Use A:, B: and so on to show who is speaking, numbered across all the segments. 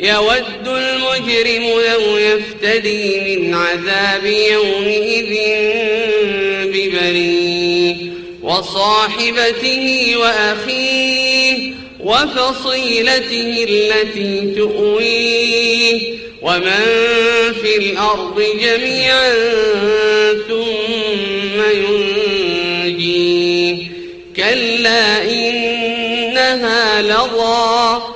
A: يود المجرم لو يفتدي من عذاب يومئذ ببنيه وصاحبته وأخيه وفصيلته التي تؤويه ومن في الأرض جميعا ثم ينجيه كلا إنها لظى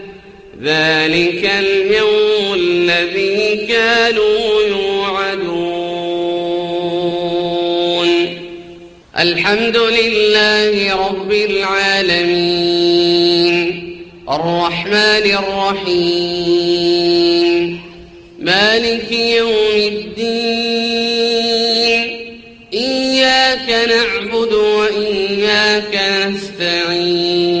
A: ذلك اليوم الذي كانوا يوعدون. الحمد لله رب العالمين. الرحمن الرحيم. مالك يوم الدين. إياك نعبد وإياك نستعين.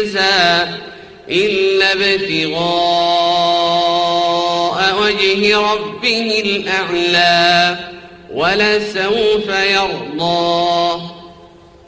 A: تجزى إلا ابتغاء وجه ربه الأعلى ولسوف يرضى.